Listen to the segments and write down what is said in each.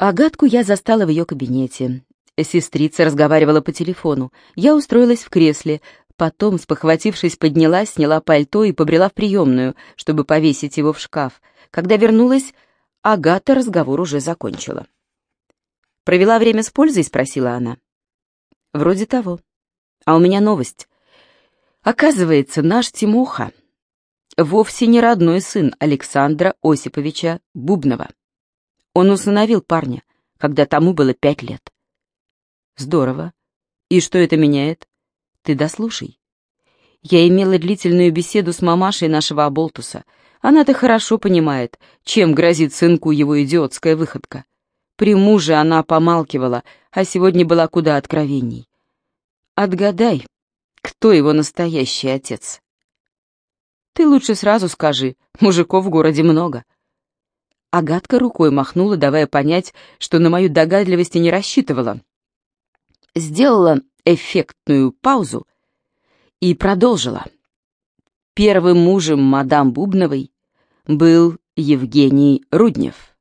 Агатку я застала в ее кабинете. Сестрица разговаривала по телефону. Я устроилась в кресле, потом, спохватившись, поднялась, сняла пальто и побрела в приемную, чтобы повесить его в шкаф. Когда вернулась, Агата разговор уже закончила. «Провела время с пользой?» — спросила она. «Вроде того. А у меня новость. Оказывается, наш Тимоха вовсе не родной сын Александра Осиповича Бубнова. Он усыновил парня, когда тому было пять лет. Здорово. И что это меняет? Ты дослушай. Я имела длительную беседу с мамашей нашего Аболтуса. Она-то хорошо понимает, чем грозит сынку его идиотская выходка. При муже она помалкивала, а сегодня была куда откровенней. Отгадай, кто его настоящий отец? Ты лучше сразу скажи, мужиков в городе много. Агатка рукой махнула, давая понять, что на мою догадливость и не рассчитывала. Сделала эффектную паузу и продолжила. Первым мужем мадам Бубновой был Евгений Руднев.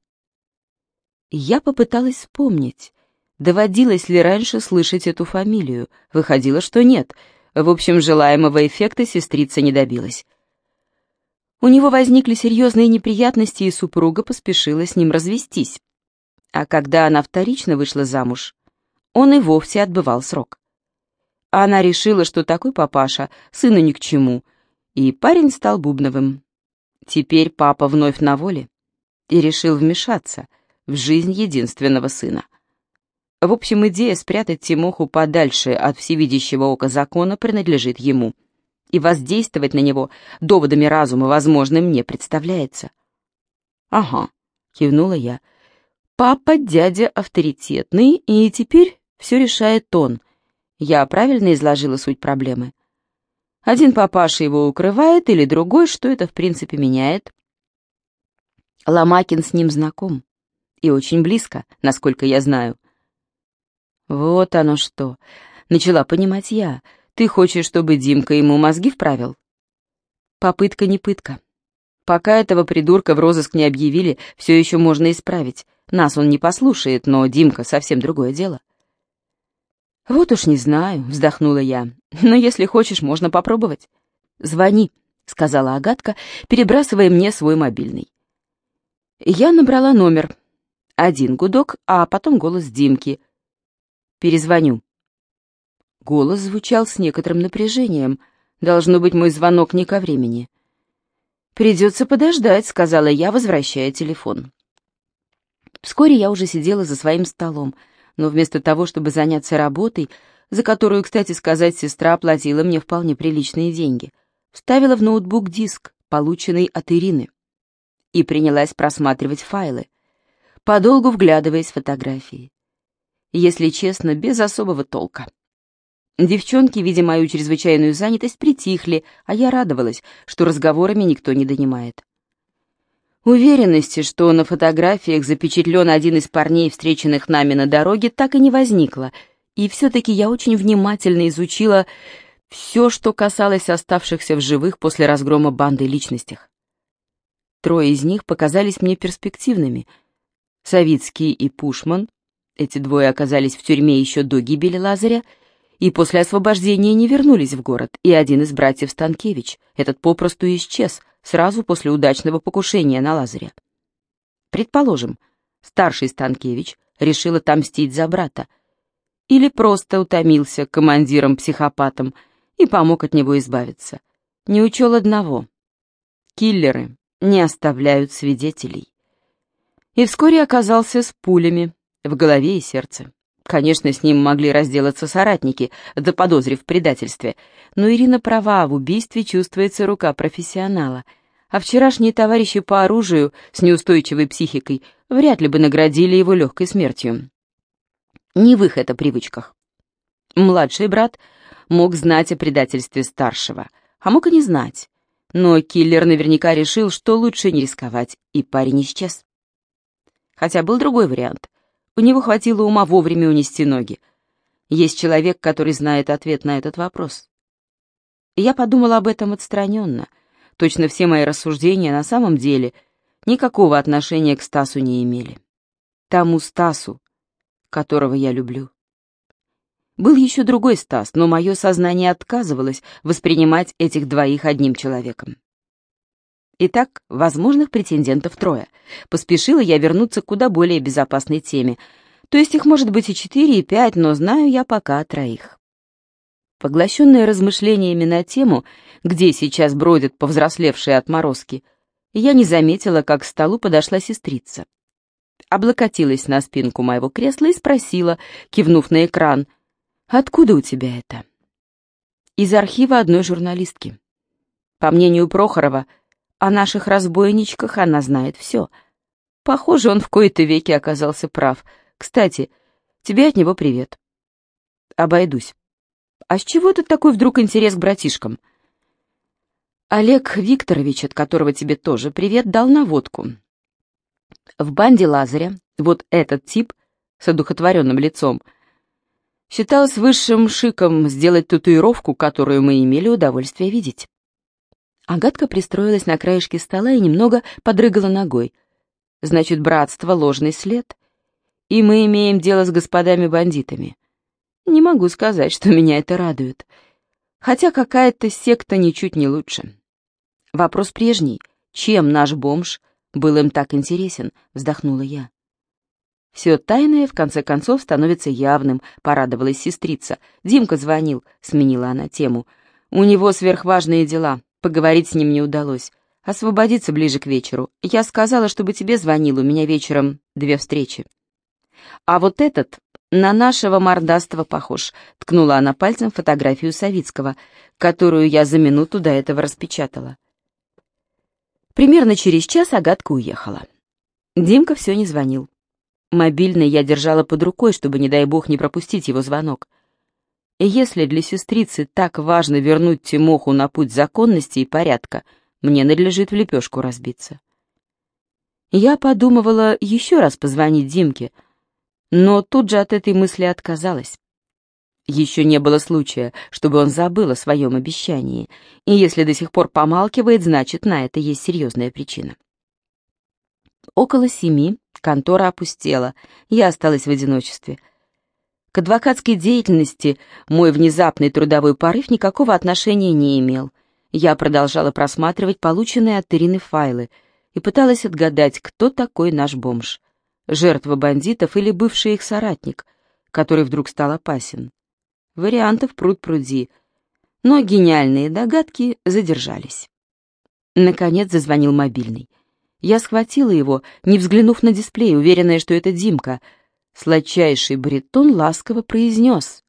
Я попыталась вспомнить, доводилось ли раньше слышать эту фамилию. Выходило, что нет. В общем, желаемого эффекта сестрица не добилась. У него возникли серьезные неприятности, и супруга поспешила с ним развестись. А когда она вторично вышла замуж, он и вовсе отбывал срок. Она решила, что такой папаша сыну ни к чему, и парень стал Бубновым. Теперь папа вновь на воле и решил вмешаться в жизнь единственного сына. В общем, идея спрятать Тимоху подальше от всевидящего ока закона принадлежит ему — и воздействовать на него доводами разума возможным не представляется. «Ага», — кивнула я. «Папа, дядя авторитетный, и теперь все решает он. Я правильно изложила суть проблемы? Один папаша его укрывает, или другой, что это в принципе меняет?» Ломакин с ним знаком. И очень близко, насколько я знаю. Вот оно что. Начала понимать я — ты хочешь, чтобы Димка ему мозги вправил? Попытка не пытка. Пока этого придурка в розыск не объявили, все еще можно исправить. Нас он не послушает, но Димка совсем другое дело. «Вот уж не знаю», — вздохнула я. «Но если хочешь, можно попробовать». «Звони», — сказала Агатка, перебрасывая мне свой мобильный. Я набрала номер. Один гудок, а потом голос Димки. «Перезвоню». Голос звучал с некоторым напряжением. Должно быть, мой звонок не ко времени. «Придется подождать», — сказала я, возвращая телефон. Вскоре я уже сидела за своим столом, но вместо того, чтобы заняться работой, за которую, кстати сказать, сестра оплатила мне вполне приличные деньги, вставила в ноутбук диск, полученный от Ирины, и принялась просматривать файлы, подолгу вглядываясь в фотографии. Если честно, без особого толка. Девчонки, видя мою чрезвычайную занятость, притихли, а я радовалась, что разговорами никто не донимает. Уверенности, что на фотографиях запечатлен один из парней, встреченных нами на дороге, так и не возникло, и все-таки я очень внимательно изучила все, что касалось оставшихся в живых после разгрома банды личностях. Трое из них показались мне перспективными. Савицкий и Пушман, эти двое оказались в тюрьме еще до гибели Лазаря, и после освобождения не вернулись в город, и один из братьев Станкевич, этот попросту исчез сразу после удачного покушения на Лазаря. Предположим, старший Станкевич решил отомстить за брата, или просто утомился командиром-психопатом и помог от него избавиться. Не учел одного. Киллеры не оставляют свидетелей. И вскоре оказался с пулями в голове и сердце. Конечно, с ним могли разделаться соратники, заподозрив в предательстве, но Ирина права, в убийстве чувствуется рука профессионала. А вчерашние товарищи по оружию с неустойчивой психикой вряд ли бы наградили его легкой смертью. Не в их это привычках. Младший брат мог знать о предательстве старшего, а мог и не знать. Но киллер наверняка решил, что лучше не рисковать, и парень исчез. Хотя был другой вариант — у него хватило ума вовремя унести ноги. Есть человек, который знает ответ на этот вопрос. я подумала об этом отстраненно. Точно все мои рассуждения на самом деле никакого отношения к Стасу не имели. тому Стасу, которого я люблю. Был еще другой Стас, но мое сознание отказывалось воспринимать этих двоих одним человеком. Итак, возможных претендентов трое. Поспешила я вернуться к куда более безопасной теме. То есть их может быть и четыре, и пять, но знаю я пока троих. Поглощенная размышлениями на тему, где сейчас бродят повзрослевшие отморозки, я не заметила, как к столу подошла сестрица. Облокотилась на спинку моего кресла и спросила, кивнув на экран, «Откуда у тебя это?» «Из архива одной журналистки. По мнению Прохорова, о наших разбойничках она знает все. Похоже, он в кои-то веки оказался прав. Кстати, тебе от него привет. Обойдусь. А с чего тут такой вдруг интерес к братишкам? Олег Викторович, от которого тебе тоже привет, дал наводку. В банде Лазаря вот этот тип с одухотворенным лицом считалось высшим шиком сделать татуировку, которую мы имели удовольствие видеть. Агатка пристроилась на краешке стола и немного подрыгала ногой. Значит, братство — ложный след. И мы имеем дело с господами-бандитами. Не могу сказать, что меня это радует. Хотя какая-то секта ничуть не лучше. Вопрос прежний. Чем наш бомж был им так интересен? Вздохнула я. Все тайное, в конце концов, становится явным, порадовалась сестрица. Димка звонил, сменила она тему. У него сверхважные дела. Поговорить с ним не удалось. Освободиться ближе к вечеру. Я сказала, чтобы тебе звонил, у меня вечером две встречи. А вот этот на нашего мордастого похож, ткнула она пальцем фотографию Савицкого, которую я за минуту до этого распечатала. Примерно через час Агатка уехала. Димка все не звонил. Мобильный я держала под рукой, чтобы, не дай бог, не пропустить его звонок. И если для сестрицы так важно вернуть Тимоху на путь законности и порядка, мне надлежит в лепешку разбиться. Я подумывала еще раз позвонить Димке, но тут же от этой мысли отказалась. Еще не было случая, чтобы он забыл о своем обещании, и если до сих пор помалкивает, значит, на это есть серьезная причина. Около семи контора опустела, я осталась в одиночестве — к адвокатской деятельности мой внезапный трудовой порыв никакого отношения не имел. Я продолжала просматривать полученные от Ирины файлы и пыталась отгадать, кто такой наш бомж. Жертва бандитов или бывший их соратник, который вдруг стал опасен. Вариантов пруд-пруди, но гениальные догадки задержались. Наконец зазвонил мобильный. Я схватила его, не взглянув на дисплей, уверенная, что это Димка — сладчайший баритон ласково произнес.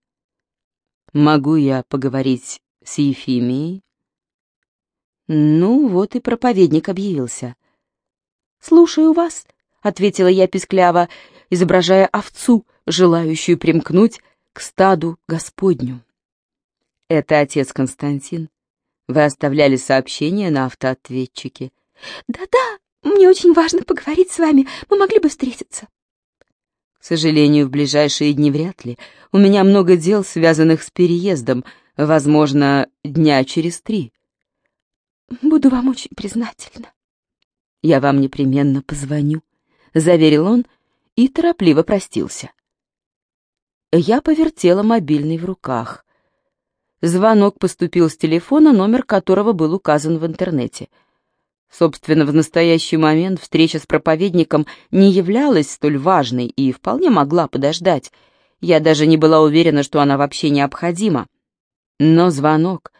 «Могу я поговорить с Ефимией?» Ну, вот и проповедник объявился. «Слушаю вас», — ответила я пискляво, изображая овцу, желающую примкнуть к стаду Господню. «Это отец Константин. Вы оставляли сообщение на автоответчике». «Да-да, мне очень важно поговорить с вами. Мы могли бы встретиться». К сожалению, в ближайшие дни вряд ли. У меня много дел, связанных с переездом, возможно, дня через три. Буду вам очень признательна. Я вам непременно позвоню, заверил он и торопливо простился. Я повертела мобильный в руках. Звонок поступил с телефона, номер которого был указан в интернете — Собственно, в настоящий момент встреча с проповедником не являлась столь важной и вполне могла подождать. Я даже не была уверена, что она вообще необходима. Но звонок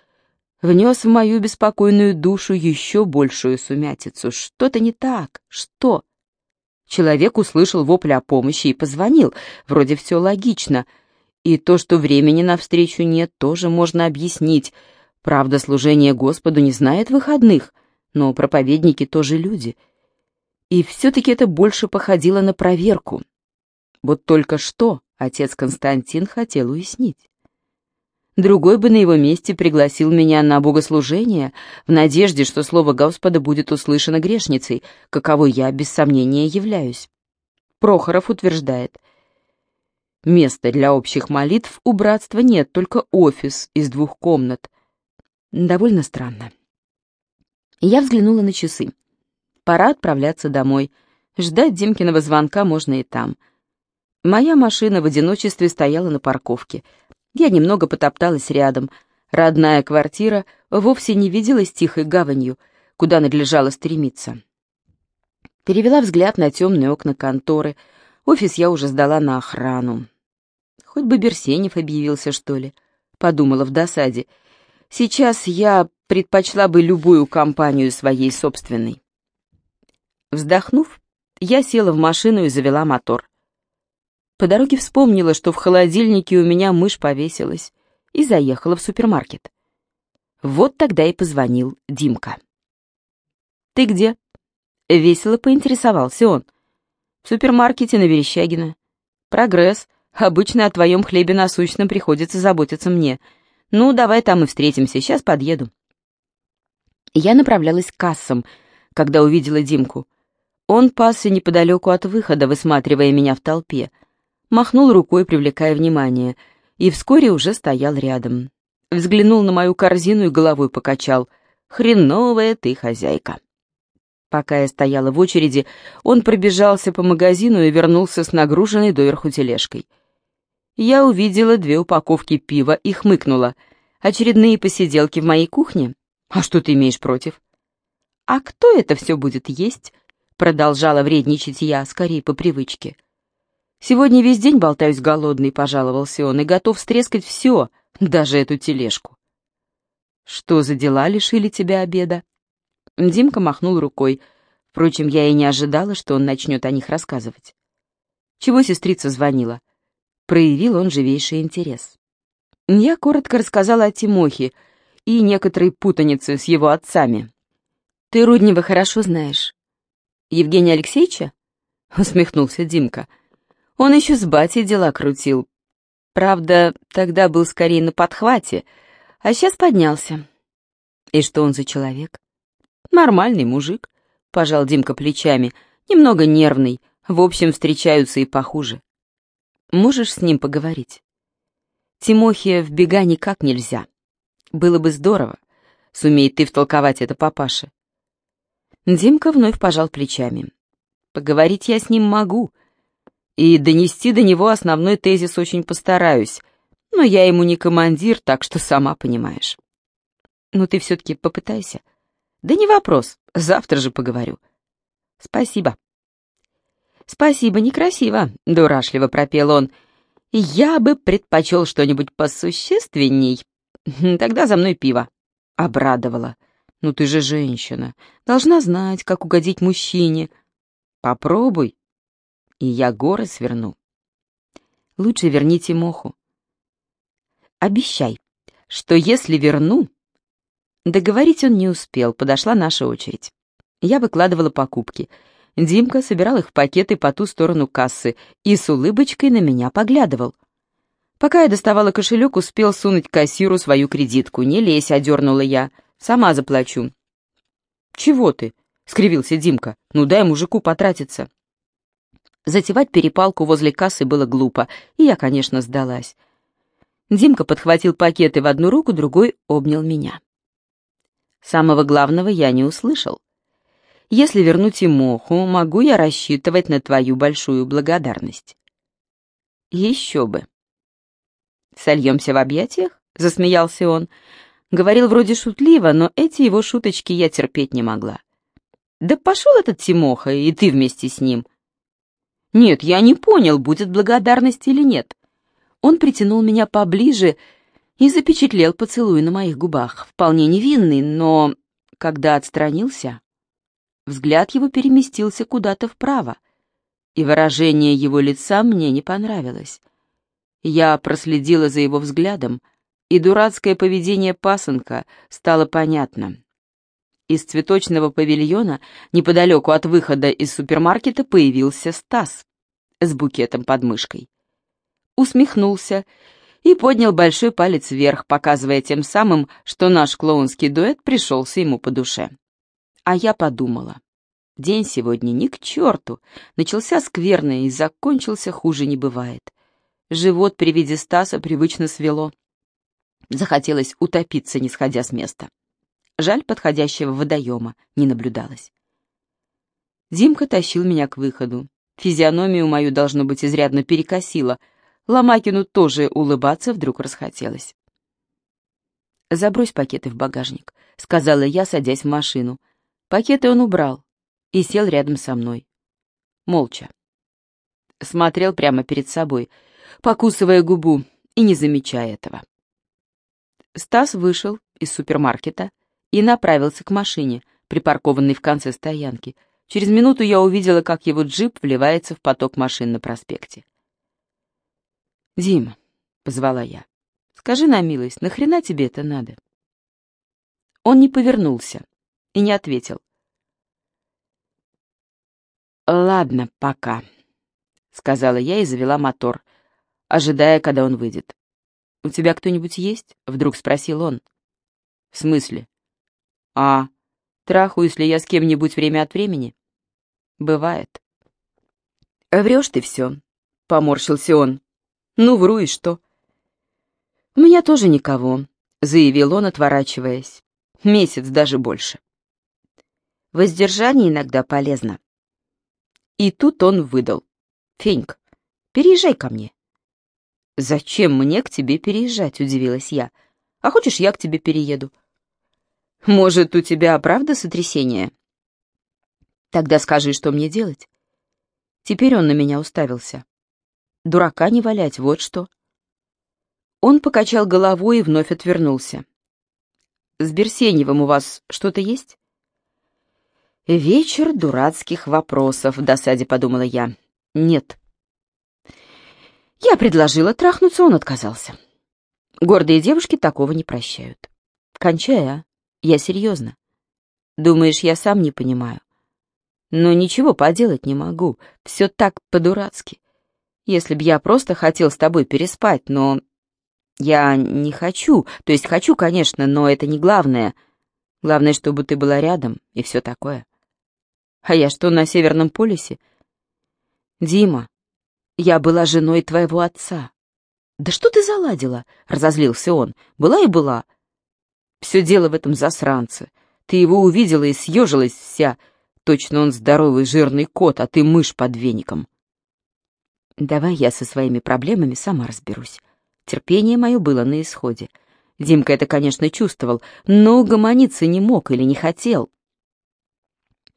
внес в мою беспокойную душу еще большую сумятицу. Что-то не так. Что? Человек услышал вопль о помощи и позвонил. Вроде все логично. И то, что времени навстречу нет, тоже можно объяснить. Правда, служение Господу не знает выходных — но проповедники тоже люди. И все-таки это больше походило на проверку. Вот только что отец Константин хотел уяснить. Другой бы на его месте пригласил меня на богослужение в надежде, что слово Господа будет услышано грешницей, каковой я, без сомнения, являюсь. Прохоров утверждает, места для общих молитв у братства нет, только офис из двух комнат. Довольно странно. Я взглянула на часы. Пора отправляться домой. Ждать Димкиного звонка можно и там. Моя машина в одиночестве стояла на парковке. Я немного потопталась рядом. Родная квартира вовсе не виделась тихой гаванью, куда надлежало стремиться. Перевела взгляд на темные окна конторы. Офис я уже сдала на охрану. Хоть бы Берсенев объявился, что ли, подумала в досаде. Сейчас я предпочла бы любую компанию своей собственной. Вздохнув, я села в машину и завела мотор. По дороге вспомнила, что в холодильнике у меня мышь повесилась, и заехала в супермаркет. Вот тогда и позвонил Димка. «Ты где?» — весело поинтересовался он. «В супермаркете на Верещагина. Прогресс. Обычно о твоем хлебе насущном приходится заботиться мне. Ну, давай там и встретимся, сейчас подъеду». Я направлялась к кассам, когда увидела Димку. Он пасся неподалеку от выхода, высматривая меня в толпе. Махнул рукой, привлекая внимание, и вскоре уже стоял рядом. Взглянул на мою корзину и головой покачал. «Хреновая ты хозяйка». Пока я стояла в очереди, он пробежался по магазину и вернулся с нагруженной доверху тележкой. Я увидела две упаковки пива и хмыкнула. Очередные посиделки в моей кухне? А что ты имеешь против? А кто это все будет есть? Продолжала вредничать я, скорее по привычке. Сегодня весь день болтаюсь голодный, пожаловался он, и готов стрескать все, даже эту тележку. Что за дела лишили тебя обеда? Димка махнул рукой. Впрочем, я и не ожидала, что он начнет о них рассказывать. Чего сестрица звонила? Проявил он живейший интерес. Я коротко рассказала о Тимохе и некоторой путанице с его отцами. «Ты Руднева хорошо знаешь». «Евгения Алексеевича?» — усмехнулся Димка. «Он еще с батей дела крутил. Правда, тогда был скорее на подхвате, а сейчас поднялся». «И что он за человек?» «Нормальный мужик», — пожал Димка плечами, «немного нервный, в общем, встречаются и похуже». Можешь с ним поговорить? Тимохе в бега никак нельзя. Было бы здорово, сумеет ты втолковать это папаше. Димка вновь пожал плечами. Поговорить я с ним могу, и донести до него основной тезис очень постараюсь, но я ему не командир, так что сама понимаешь. Ну ты все-таки попытайся. Да не вопрос, завтра же поговорю. Спасибо. «Спасибо, некрасиво», — дурашливо пропел он. «Я бы предпочел что-нибудь посущественней. Тогда за мной пиво». Обрадовала. «Ну ты же женщина, должна знать, как угодить мужчине. Попробуй, и я горы сверну. Лучше верните моху. Обещай, что если верну...» Договорить он не успел, подошла наша очередь. Я выкладывала покупки — Димка собирал их в пакеты по ту сторону кассы и с улыбочкой на меня поглядывал. Пока я доставала кошелек, успел сунуть кассиру свою кредитку. «Не лезь», — одернула я. «Сама заплачу». «Чего ты?» — скривился Димка. «Ну дай мужику потратиться». Затевать перепалку возле кассы было глупо, и я, конечно, сдалась. Димка подхватил пакеты в одну руку, другой обнял меня. Самого главного я не услышал. Если верну Тимоху, могу я рассчитывать на твою большую благодарность?» «Еще бы». «Сольемся в объятиях?» — засмеялся он. Говорил вроде шутливо, но эти его шуточки я терпеть не могла. «Да пошел этот Тимоха, и ты вместе с ним». «Нет, я не понял, будет благодарность или нет». Он притянул меня поближе и запечатлел поцелуй на моих губах, вполне невинный, но, когда отстранился, Взгляд его переместился куда-то вправо, и выражение его лица мне не понравилось. Я проследила за его взглядом, и дурацкое поведение пасынка стало понятно. Из цветочного павильона, неподалеку от выхода из супермаркета, появился Стас с букетом под мышкой. Усмехнулся и поднял большой палец вверх, показывая тем самым, что наш клоунский дуэт пришелся ему по душе. А я подумала. День сегодня ни к черту. Начался скверно и закончился хуже не бывает. Живот при виде Стаса привычно свело. Захотелось утопиться, не сходя с места. Жаль, подходящего водоема не наблюдалось. Димка тащил меня к выходу. Физиономию мою, должно быть, изрядно перекосило. Ломакину тоже улыбаться вдруг расхотелось. «Забрось пакеты в багажник», — сказала я, садясь в машину. Пакеты он убрал и сел рядом со мной. Молча. Смотрел прямо перед собой, покусывая губу и не замечая этого. Стас вышел из супермаркета и направился к машине, припаркованной в конце стоянки. Через минуту я увидела, как его джип вливается в поток машин на проспекте. «Дим», — позвала я, — «скажи на милость, нахрена тебе это надо?» Он не повернулся и не ответил. «Ладно, пока», — сказала я и завела мотор, ожидая, когда он выйдет. «У тебя кто-нибудь есть?» — вдруг спросил он. «В смысле?» «А, трахаюсь ли я с кем-нибудь время от времени?» «Бывает». «Врешь ты все», — поморщился он. «Ну, вру и что?» «У меня тоже никого», — заявил он, отворачиваясь. «Месяц, даже больше». Воздержание иногда полезно. И тут он выдал. «Фенька, переезжай ко мне». «Зачем мне к тебе переезжать?» — удивилась я. «А хочешь, я к тебе перееду?» «Может, у тебя правда сотрясение?» «Тогда скажи, что мне делать?» Теперь он на меня уставился. «Дурака не валять, вот что». Он покачал головой и вновь отвернулся. «С Берсеневым у вас что-то есть?» «Вечер дурацких вопросов», — в досаде подумала я. «Нет». Я предложила трахнуться, он отказался. Гордые девушки такого не прощают. Кончай, а? Я серьезно. Думаешь, я сам не понимаю? Но ничего поделать не могу. Все так по-дурацки. Если б я просто хотел с тобой переспать, но... Я не хочу. То есть хочу, конечно, но это не главное. Главное, чтобы ты была рядом и все такое. А я что, на Северном полюсе? Дима, я была женой твоего отца. Да что ты заладила? Разозлился он. Была и была. Все дело в этом засранце. Ты его увидела и съежилась вся. Точно он здоровый жирный кот, а ты мышь под веником. Давай я со своими проблемами сама разберусь. Терпение мое было на исходе. Димка это, конечно, чувствовал, но угомониться не мог или не хотел.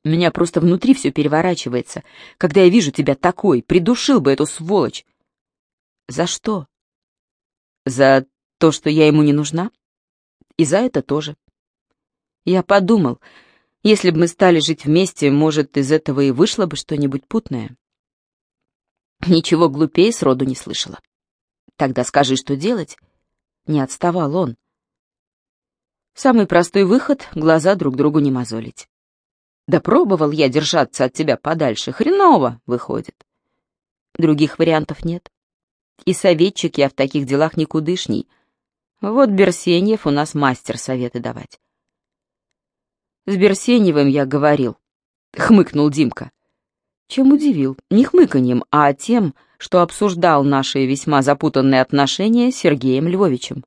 Меня просто внутри все переворачивается, когда я вижу тебя такой, придушил бы эту сволочь. За что? За то, что я ему не нужна? И за это тоже. Я подумал, если бы мы стали жить вместе, может, из этого и вышло бы что-нибудь путное. Ничего глупее сроду не слышала. Тогда скажи, что делать? Не отставал он. Самый простой выход — глаза друг другу не мозолить. Да пробовал я держаться от тебя подальше, хреново выходит. Других вариантов нет. И советчик я в таких делах никудышний. Вот Берсеньев у нас мастер советы давать. С Берсеньевым я говорил, хмыкнул Димка. Чем удивил? Не хмыканьем, а тем, что обсуждал наши весьма запутанные отношения с Сергеем Львовичем.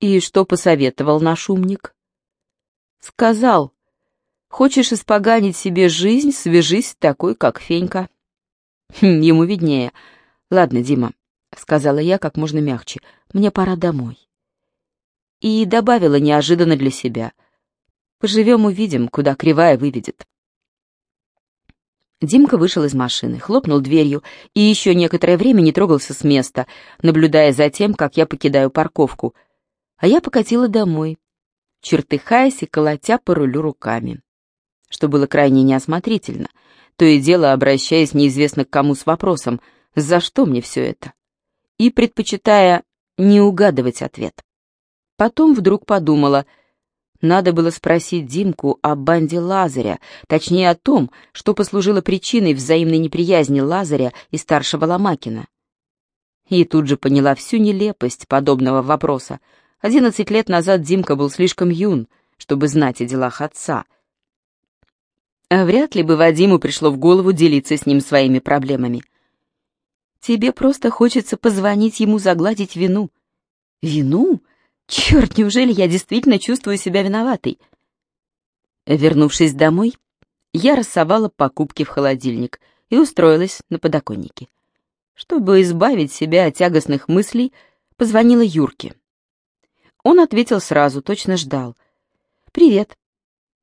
И что посоветовал наш умник? Сказал, Хочешь испоганить себе жизнь, свяжись с такой, как Фенька. Хм, ему виднее. Ладно, Дима, сказала я как можно мягче, мне пора домой. И добавила неожиданно для себя. Поживем, увидим, куда кривая выведет. Димка вышел из машины, хлопнул дверью и еще некоторое время не трогался с места, наблюдая за тем, как я покидаю парковку. А я покатила домой, чертыхаясь и колотя по рулю руками что было крайне неосмотрительно, то и дело обращаясь неизвестно к кому с вопросом «За что мне все это?» и предпочитая не угадывать ответ. Потом вдруг подумала, надо было спросить Димку о банде Лазаря, точнее о том, что послужило причиной взаимной неприязни Лазаря и старшего Ломакина. И тут же поняла всю нелепость подобного вопроса. Одиннадцать лет назад Димка был слишком юн, чтобы знать о делах отца — вряд ли бы Вадиму пришло в голову делиться с ним своими проблемами. Тебе просто хочется позвонить ему загладить вину. Вину? Черт, неужели я действительно чувствую себя виноватой? Вернувшись домой, Я рассовала покупки в холодильник и устроилась на подоконнике. Чтобы избавить себя от тягостных мыслей, позвонила Юрке. Он ответил сразу, точно ждал. «Привет».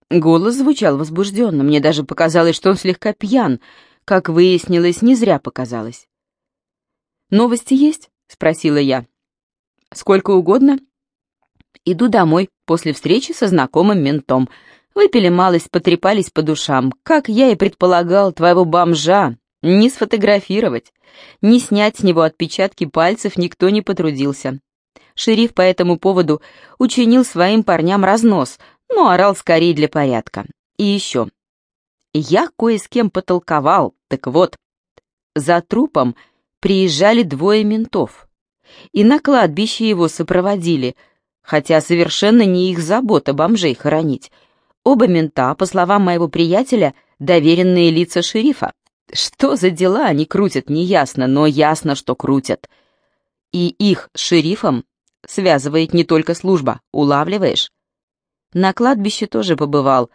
Голос звучал возбужденно, мне даже показалось, что он слегка пьян. Как выяснилось, не зря показалось. «Новости есть?» — спросила я. «Сколько угодно». Иду домой после встречи со знакомым ментом. Выпили малость, потрепались по душам. Как я и предполагал, твоего бомжа не сфотографировать, не снять с него отпечатки пальцев никто не потрудился. Шериф по этому поводу учинил своим парням разнос, но орал скорее для порядка. И еще. Я кое с кем потолковал, так вот. За трупом приезжали двое ментов. И на кладбище его сопроводили, хотя совершенно не их забота бомжей хоронить. Оба мента, по словам моего приятеля, доверенные лица шерифа. Что за дела они крутят, неясно, но ясно, что крутят. И их с шерифом связывает не только служба, улавливаешь? На кладбище тоже побывал.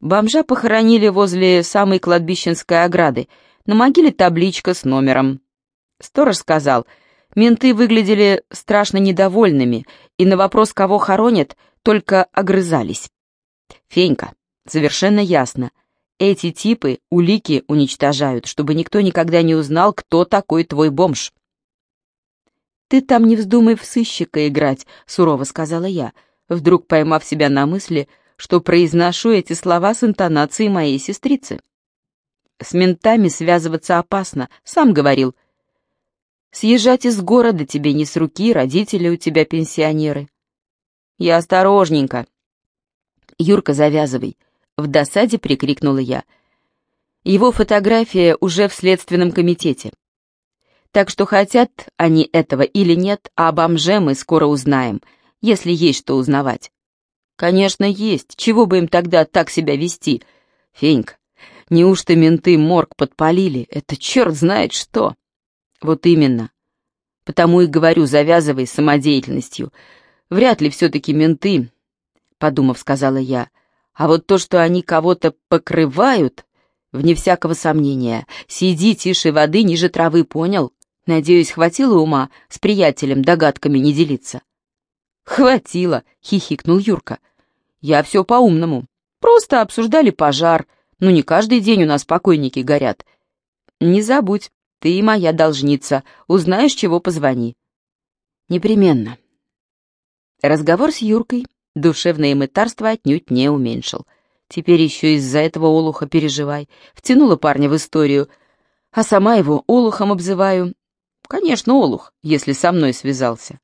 Бомжа похоронили возле самой кладбищенской ограды. На могиле табличка с номером. Сторож сказал, менты выглядели страшно недовольными, и на вопрос, кого хоронят, только огрызались. Фенька, совершенно ясно. Эти типы улики уничтожают, чтобы никто никогда не узнал, кто такой твой бомж. «Ты там не вздумай в сыщика играть», — сурово сказала я, вдруг поймав себя на мысли, что произношу эти слова с интонацией моей сестрицы. «С ментами связываться опасно, сам говорил», — Съезжать из города тебе не с руки, родители у тебя пенсионеры. Я осторожненько. Юрка, завязывай. В досаде прикрикнула я. Его фотография уже в следственном комитете. Так что хотят они этого или нет, а об бомже мы скоро узнаем, если есть что узнавать. Конечно, есть. Чего бы им тогда так себя вести? Фенька, неужто менты морг подпалили? Это черт знает что. Вот именно. Потому и говорю, завязывай самодеятельностью. Вряд ли все-таки менты, подумав, сказала я. А вот то, что они кого-то покрывают, вне всякого сомнения. Сиди тише воды, ниже травы, понял? Надеюсь, хватило ума с приятелем догадками не делиться. «Хватило», — хихикнул Юрка. «Я все по-умному. Просто обсуждали пожар. Ну, не каждый день у нас покойники горят. Не забудь, ты моя должница. Узнаешь, чего позвони». «Непременно». Разговор с Юркой душевное мытарство отнюдь не уменьшил. Теперь еще из-за этого олуха переживай. Втянула парня в историю, а сама его олухом обзываю. Конечно, олух, если со мной связался.